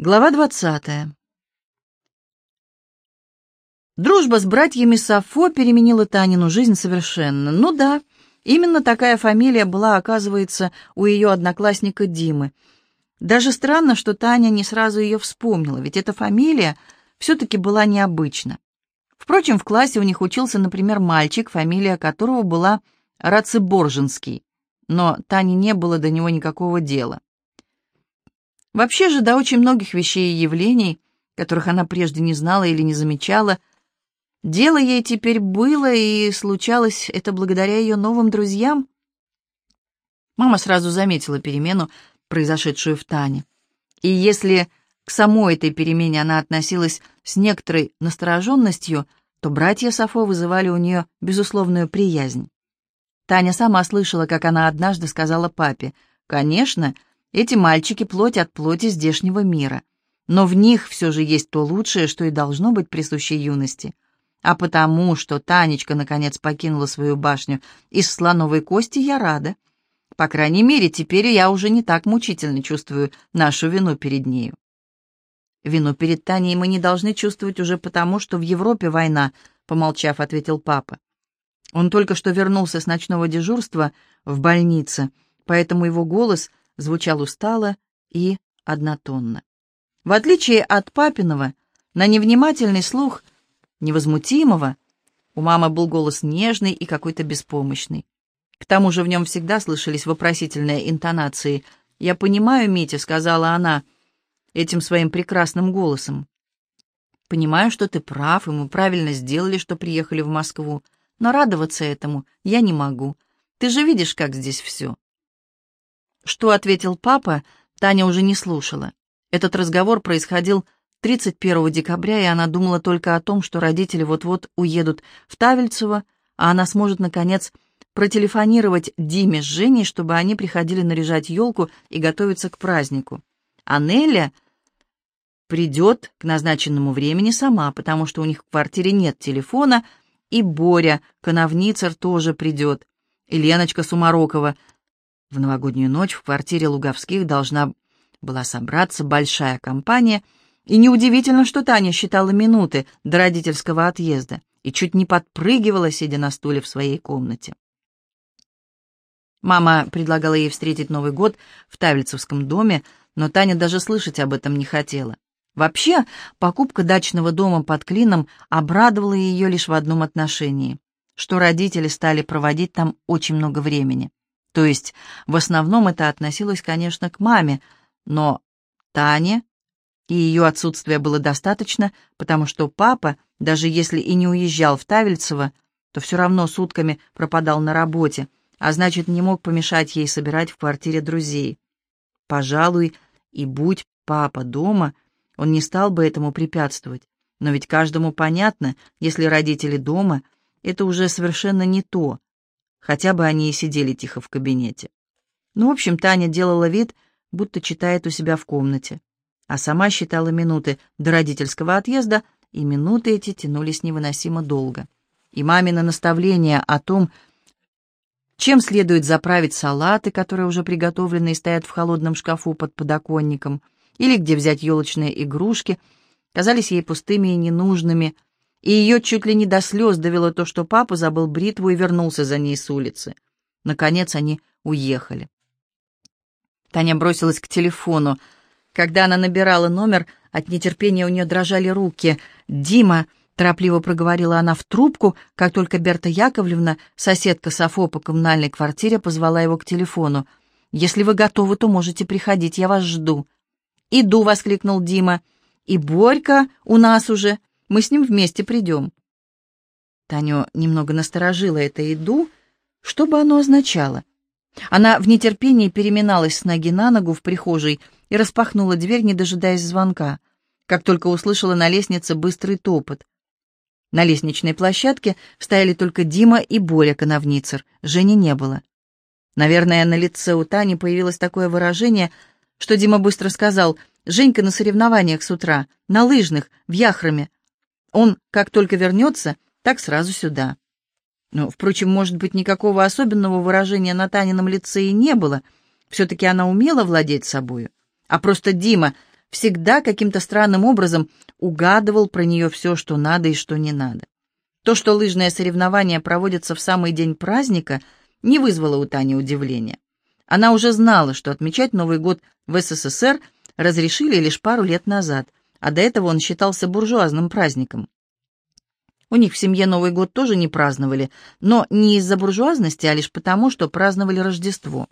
Глава двадцатая. Дружба с братьями Сафо переменила Танину жизнь совершенно. Ну да, именно такая фамилия была, оказывается, у ее одноклассника Димы. Даже странно, что Таня не сразу ее вспомнила, ведь эта фамилия все-таки была необычна. Впрочем, в классе у них учился, например, мальчик, фамилия которого была Рацеборжинский, но Тане не было до него никакого дела. Вообще же до очень многих вещей и явлений, которых она прежде не знала или не замечала, дело ей теперь было, и случалось это благодаря ее новым друзьям. Мама сразу заметила перемену, произошедшую в Тане. И если к самой этой перемене она относилась с некоторой настороженностью, то братья Сафо вызывали у нее безусловную приязнь. Таня сама слышала, как она однажды сказала папе, «Конечно, — эти мальчики плоть от плоти здешнего мира, но в них все же есть то лучшее, что и должно быть присуще юности. А потому, что Танечка наконец покинула свою башню из слоновой кости, я рада. По крайней мере, теперь я уже не так мучительно чувствую нашу вину перед нею. Вину перед Таней мы не должны чувствовать уже потому, что в Европе война, помолчав, ответил папа. Он только что вернулся с ночного дежурства в больнице, поэтому его голос звучал устало и однотонно. В отличие от папиного, на невнимательный слух невозмутимого, у мамы был голос нежный и какой-то беспомощный. К тому же в нем всегда слышались вопросительные интонации. «Я понимаю, Митя», — сказала она этим своим прекрасным голосом. «Понимаю, что ты прав, и мы правильно сделали, что приехали в Москву, но радоваться этому я не могу. Ты же видишь, как здесь все. Что ответил папа, Таня уже не слушала. Этот разговор происходил 31 декабря, и она думала только о том, что родители вот-вот уедут в Тавельцево, а она сможет, наконец, протелефонировать Диме с Женей, чтобы они приходили наряжать елку и готовиться к празднику. А Нелля придет к назначенному времени сама, потому что у них в квартире нет телефона, и Боря, коновницер, тоже придет, и Леночка Сумарокова — в новогоднюю ночь в квартире Луговских должна была собраться большая компания, и неудивительно, что Таня считала минуты до родительского отъезда и чуть не подпрыгивала, сидя на стуле в своей комнате. Мама предлагала ей встретить Новый год в Тавельцевском доме, но Таня даже слышать об этом не хотела. Вообще, покупка дачного дома под Клином обрадовала ее лишь в одном отношении, что родители стали проводить там очень много времени. То есть в основном это относилось, конечно, к маме, но Тане и ее отсутствия было достаточно, потому что папа, даже если и не уезжал в Тавельцево, то все равно сутками пропадал на работе, а значит, не мог помешать ей собирать в квартире друзей. Пожалуй, и будь папа дома, он не стал бы этому препятствовать. Но ведь каждому понятно, если родители дома, это уже совершенно не то, Хотя бы они и сидели тихо в кабинете. Ну, в общем, Таня делала вид, будто читает у себя в комнате, а сама считала минуты до родительского отъезда, и минуты эти тянулись невыносимо долго. И мамино наставление о том, чем следует заправить салаты, которые уже приготовлены и стоят в холодном шкафу под подоконником, или где взять елочные игрушки, казались ей пустыми и ненужными – и ее чуть ли не до слез довело то, что папа забыл бритву и вернулся за ней с улицы. Наконец они уехали. Таня бросилась к телефону. Когда она набирала номер, от нетерпения у нее дрожали руки. «Дима!» — торопливо проговорила она в трубку, как только Берта Яковлевна, соседка Софо по коммунальной квартире, позвала его к телефону. «Если вы готовы, то можете приходить, я вас жду». «Иду!» — воскликнул Дима. «И Борька у нас уже!» Мы с ним вместе придем». Таню немного насторожила это «иду», что бы оно означало. Она в нетерпении переминалась с ноги на ногу в прихожей и распахнула дверь, не дожидаясь звонка, как только услышала на лестнице быстрый топот. На лестничной площадке стояли только Дима и Боря Коновницер, Жени не было. Наверное, на лице у Тани появилось такое выражение, что Дима быстро сказал «Женька на соревнованиях с утра, на лыжных, в Яхроме, он, как только вернется, так сразу сюда. Но, впрочем, может быть, никакого особенного выражения на Танином лице и не было. Все-таки она умела владеть собою. А просто Дима всегда каким-то странным образом угадывал про нее все, что надо и что не надо. То, что лыжные соревнования проводятся в самый день праздника, не вызвало у Тани удивления. Она уже знала, что отмечать Новый год в СССР разрешили лишь пару лет назад, а до этого он считался буржуазным праздником. У них в семье Новый год тоже не праздновали, но не из-за буржуазности, а лишь потому, что праздновали Рождество.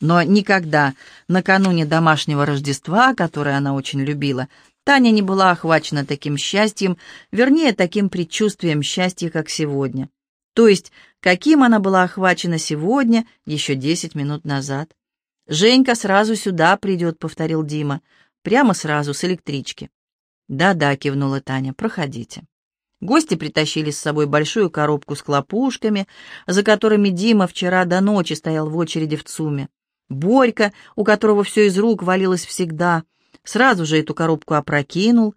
Но никогда, накануне домашнего Рождества, которое она очень любила, Таня не была охвачена таким счастьем, вернее, таким предчувствием счастья, как сегодня. То есть, каким она была охвачена сегодня, еще десять минут назад. «Женька сразу сюда придет», — повторил Дима. «Прямо сразу, с электрички». «Да-да», — кивнула Таня, — «проходите». Гости притащили с собой большую коробку с хлопушками, за которыми Дима вчера до ночи стоял в очереди в ЦУМе. Борька, у которого все из рук валилось всегда, сразу же эту коробку опрокинул,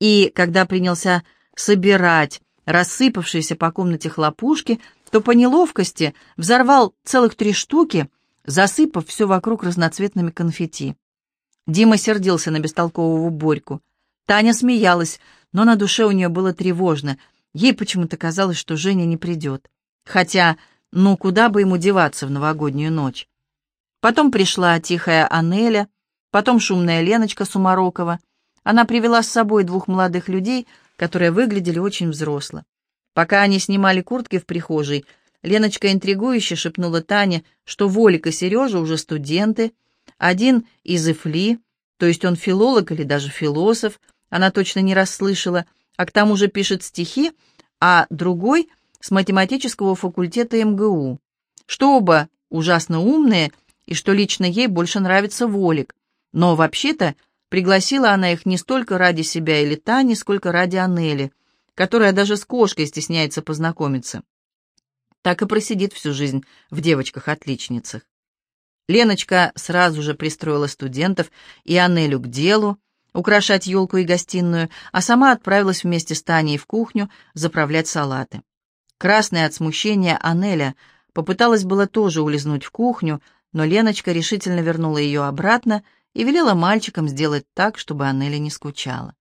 и, когда принялся собирать рассыпавшиеся по комнате хлопушки, то по неловкости взорвал целых три штуки, засыпав все вокруг разноцветными конфетти. Дима сердился на бестолкового Борьку. Таня смеялась, но на душе у нее было тревожно. Ей почему-то казалось, что Женя не придет. Хотя, ну куда бы ему деваться в новогоднюю ночь? Потом пришла тихая Анеля, потом шумная Леночка Сумарокова. Она привела с собой двух молодых людей, которые выглядели очень взросло. Пока они снимали куртки в прихожей, Леночка интригующе шепнула Тане, что Волик и Сережа уже студенты, один из ИФЛИ, то есть он филолог или даже философ, она точно не расслышала, а к тому же пишет стихи, а другой — с математического факультета МГУ, что оба ужасно умные и что лично ей больше нравится Волик, но вообще-то пригласила она их не столько ради себя или Тани, сколько ради Анели, которая даже с кошкой стесняется познакомиться. Так и просидит всю жизнь в девочках-отличницах. Леночка сразу же пристроила студентов и Анелю к делу, украшать елку и гостиную, а сама отправилась вместе с Таней в кухню заправлять салаты. Красная от смущения Анеля попыталась было тоже улизнуть в кухню, но Леночка решительно вернула ее обратно и велела мальчикам сделать так, чтобы Анеля не скучала.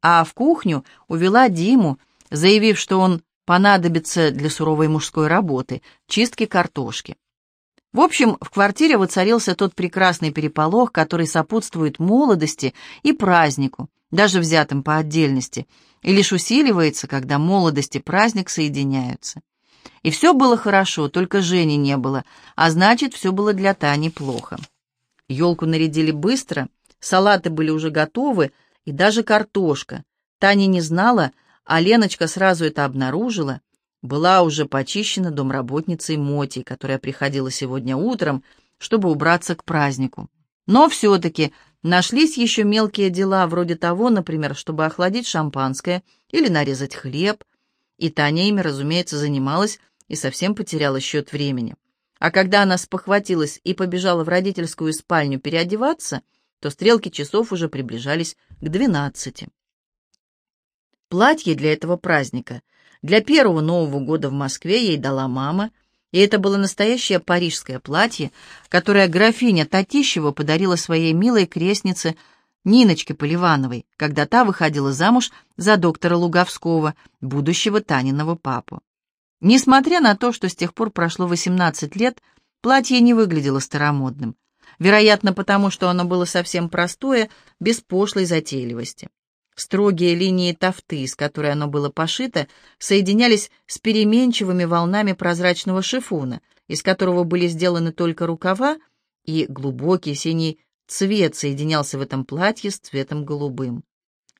А в кухню увела Диму, заявив, что он понадобится для суровой мужской работы, чистки картошки. В общем, в квартире воцарился тот прекрасный переполох, который сопутствует молодости и празднику, даже взятым по отдельности, и лишь усиливается, когда молодость и праздник соединяются. И все было хорошо, только Жени не было, а значит, все было для Тани плохо. Елку нарядили быстро, салаты были уже готовы, и даже картошка. Таня не знала, а Леночка сразу это обнаружила была уже почищена домработницей Моти, которая приходила сегодня утром, чтобы убраться к празднику. Но все-таки нашлись еще мелкие дела, вроде того, например, чтобы охладить шампанское или нарезать хлеб. И Таня ими, разумеется, занималась и совсем потеряла счет времени. А когда она спохватилась и побежала в родительскую спальню переодеваться, то стрелки часов уже приближались к двенадцати. Платье для этого праздника — для первого Нового года в Москве ей дала мама, и это было настоящее парижское платье, которое графиня Татищева подарила своей милой крестнице Ниночке Поливановой, когда та выходила замуж за доктора Луговского, будущего Таниного папу. Несмотря на то, что с тех пор прошло 18 лет, платье не выглядело старомодным. Вероятно, потому что оно было совсем простое, без пошлой затейливости. Строгие линии тафты, из которой оно было пошито, соединялись с переменчивыми волнами прозрачного шифона, из которого были сделаны только рукава, и глубокий синий цвет соединялся в этом платье с цветом голубым.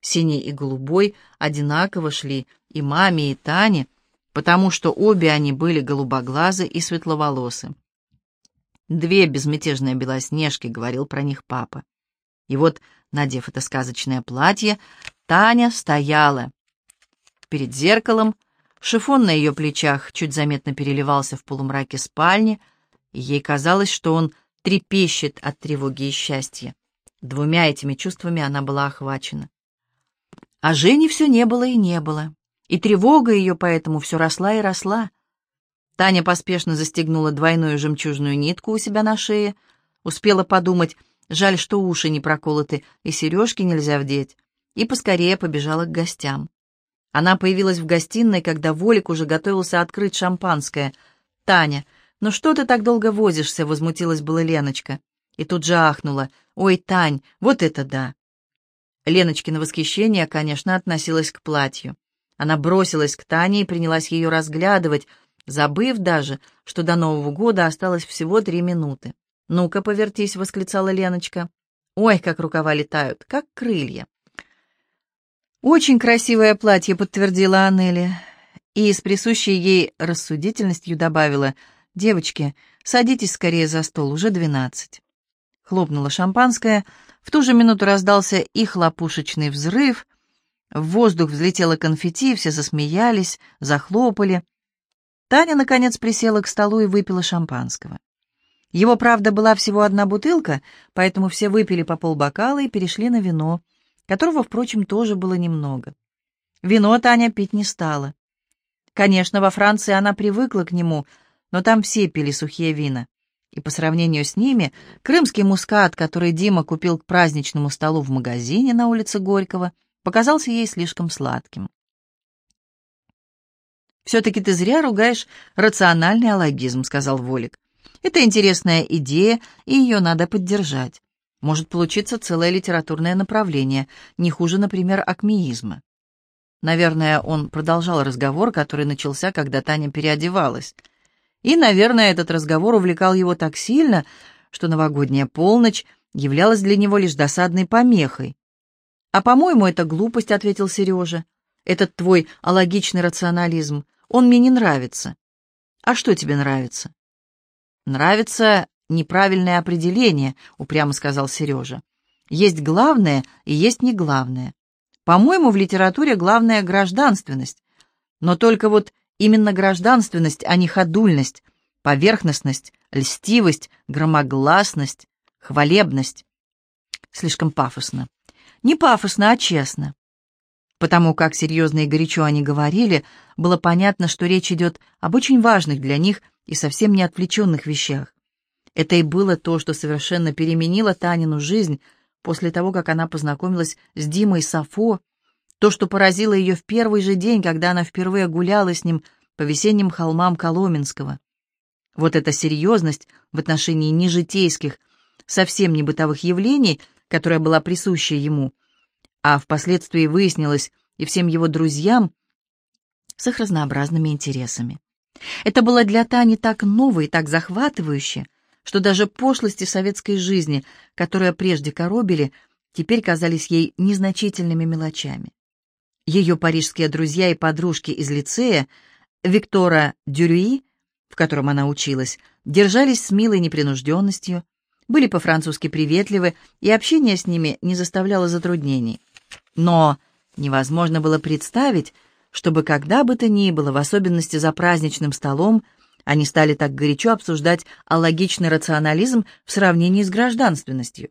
Синий и голубой одинаково шли и маме, и Тане, потому что обе они были голубоглазы и светловолосы. «Две безмятежные белоснежки», — говорил про них папа. И вот Надев это сказочное платье, Таня стояла перед зеркалом, шифон на ее плечах чуть заметно переливался в полумраке спальни, и ей казалось, что он трепещет от тревоги и счастья. Двумя этими чувствами она была охвачена. А Жени все не было и не было, и тревога ее поэтому все росла и росла. Таня поспешно застегнула двойную жемчужную нитку у себя на шее, успела подумать, Жаль, что уши не проколоты, и сережки нельзя вдеть. И поскорее побежала к гостям. Она появилась в гостиной, когда Волик уже готовился открыть шампанское. «Таня, ну что ты так долго возишься?» — возмутилась была Леночка. И тут же ахнула. «Ой, Тань, вот это да!» Леночкино восхищение, конечно, относилось к платью. Она бросилась к Тане и принялась ее разглядывать, забыв даже, что до Нового года осталось всего три минуты. «Ну-ка, повертись!» — восклицала Леночка. «Ой, как рукава летают, как крылья!» «Очень красивое платье», — подтвердила Аннели. И с присущей ей рассудительностью добавила, «Девочки, садитесь скорее за стол, уже двенадцать». Хлопнула шампанское, в ту же минуту раздался и хлопушечный взрыв, в воздух взлетело конфетти, все засмеялись, захлопали. Таня, наконец, присела к столу и выпила шампанского. Его, правда, была всего одна бутылка, поэтому все выпили по полбокала и перешли на вино, которого, впрочем, тоже было немного. Вино Таня пить не стала. Конечно, во Франции она привыкла к нему, но там все пили сухие вина. И по сравнению с ними, крымский мускат, который Дима купил к праздничному столу в магазине на улице Горького, показался ей слишком сладким. «Все-таки ты зря ругаешь рациональный алогизм», — сказал Волик. Это интересная идея, и ее надо поддержать. Может получиться целое литературное направление, не хуже, например, акмеизма. Наверное, он продолжал разговор, который начался, когда Таня переодевалась. И, наверное, этот разговор увлекал его так сильно, что новогодняя полночь являлась для него лишь досадной помехой. «А, по-моему, это глупость», — ответил Сережа. «Этот твой алогичный рационализм, он мне не нравится». «А что тебе нравится?» «Нравится неправильное определение», — упрямо сказал Сережа. «Есть главное и есть не главное. По-моему, в литературе главное — гражданственность. Но только вот именно гражданственность, а не ходульность, поверхностность, льстивость, громогласность, хвалебность. Слишком пафосно. Не пафосно, а честно. Потому как серьезно и горячо они говорили, было понятно, что речь идет об очень важных для них и совсем не отвлеченных вещах. Это и было то, что совершенно переменило Танину жизнь после того, как она познакомилась с Димой Сафо, то, что поразило ее в первый же день, когда она впервые гуляла с ним по весенним холмам Коломенского. Вот эта серьезность в отношении нежитейских, совсем не бытовых явлений, которая была присуща ему, а впоследствии выяснилось и всем его друзьям с их разнообразными интересами. Это было для Тани так ново и так захватывающе, что даже пошлости советской жизни, которые прежде коробили, теперь казались ей незначительными мелочами. Ее парижские друзья и подружки из лицея, Виктора Дюрюи, в котором она училась, держались с милой непринужденностью, были по-французски приветливы, и общение с ними не заставляло затруднений. Но невозможно было представить, чтобы когда бы то ни было, в особенности за праздничным столом, они стали так горячо обсуждать алогичный рационализм в сравнении с гражданственностью.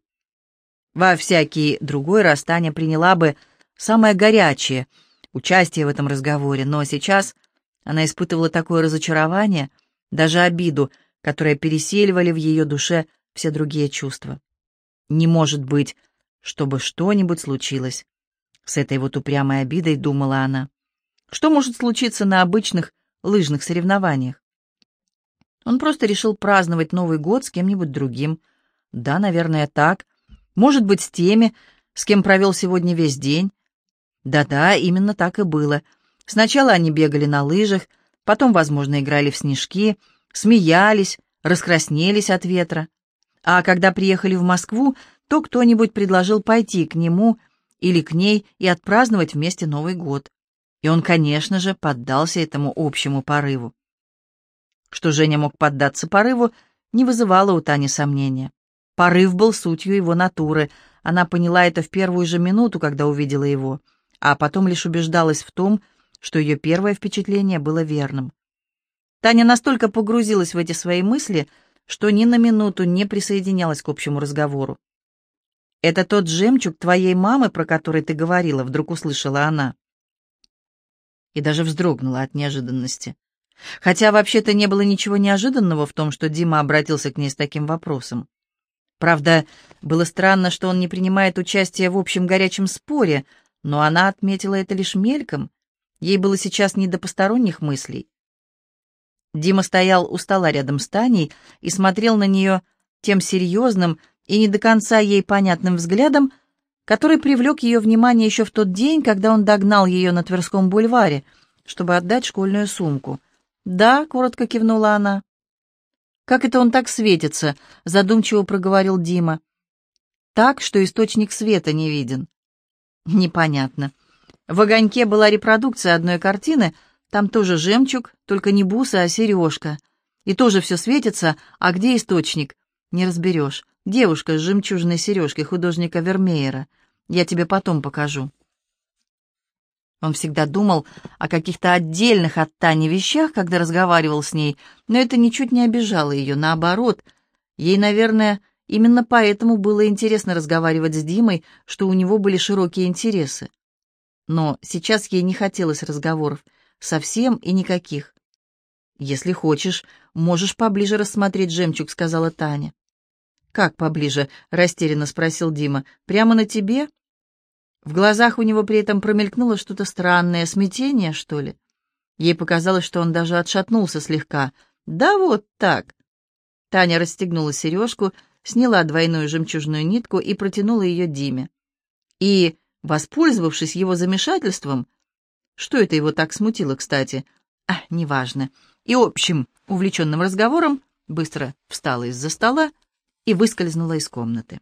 Во всякий другой раз Таня приняла бы самое горячее участие в этом разговоре, но сейчас она испытывала такое разочарование, даже обиду, которая переселивали в ее душе все другие чувства. Не может быть, чтобы что-нибудь случилось. С этой вот упрямой обидой думала она. Что может случиться на обычных лыжных соревнованиях? Он просто решил праздновать Новый год с кем-нибудь другим. Да, наверное, так. Может быть, с теми, с кем провел сегодня весь день. Да-да, именно так и было. Сначала они бегали на лыжах, потом, возможно, играли в снежки, смеялись, раскраснелись от ветра. А когда приехали в Москву, то кто-нибудь предложил пойти к нему или к ней и отпраздновать вместе Новый год. И он, конечно же, поддался этому общему порыву. Что Женя мог поддаться порыву, не вызывало у Тани сомнения. Порыв был сутью его натуры. Она поняла это в первую же минуту, когда увидела его, а потом лишь убеждалась в том, что ее первое впечатление было верным. Таня настолько погрузилась в эти свои мысли, что ни на минуту не присоединялась к общему разговору. «Это тот жемчуг твоей мамы, про который ты говорила», — вдруг услышала она и даже вздрогнула от неожиданности. Хотя вообще-то не было ничего неожиданного в том, что Дима обратился к ней с таким вопросом. Правда, было странно, что он не принимает участия в общем горячем споре, но она отметила это лишь мельком. Ей было сейчас не до посторонних мыслей. Дима стоял у стола рядом с Таней и смотрел на нее тем серьезным и не до конца ей понятным взглядом, который привлек ее внимание еще в тот день, когда он догнал ее на Тверском бульваре, чтобы отдать школьную сумку. «Да», — коротко кивнула она. «Как это он так светится?» — задумчиво проговорил Дима. «Так, что источник света не виден». «Непонятно. В огоньке была репродукция одной картины, там тоже жемчуг, только не бусы, а сережка. И тоже все светится, а где источник? Не разберешь. Девушка с жемчужной сережкой художника Вермеера. Я тебе потом покажу. Он всегда думал о каких-то отдельных от Тани вещах, когда разговаривал с ней, но это ничуть не обижало ее, наоборот. Ей, наверное, именно поэтому было интересно разговаривать с Димой, что у него были широкие интересы. Но сейчас ей не хотелось разговоров, совсем и никаких. «Если хочешь, можешь поближе рассмотреть жемчуг», — сказала Таня. «Как поближе?» — растерянно спросил Дима. «Прямо на тебе?» В глазах у него при этом промелькнуло что-то странное, смятение, что ли. Ей показалось, что он даже отшатнулся слегка. «Да вот так!» Таня расстегнула сережку, сняла двойную жемчужную нитку и протянула ее Диме. И, воспользовавшись его замешательством, что это его так смутило, кстати? А, неважно. И общим увлеченным разговором быстро встала из-за стола, и выскользнула из комнаты.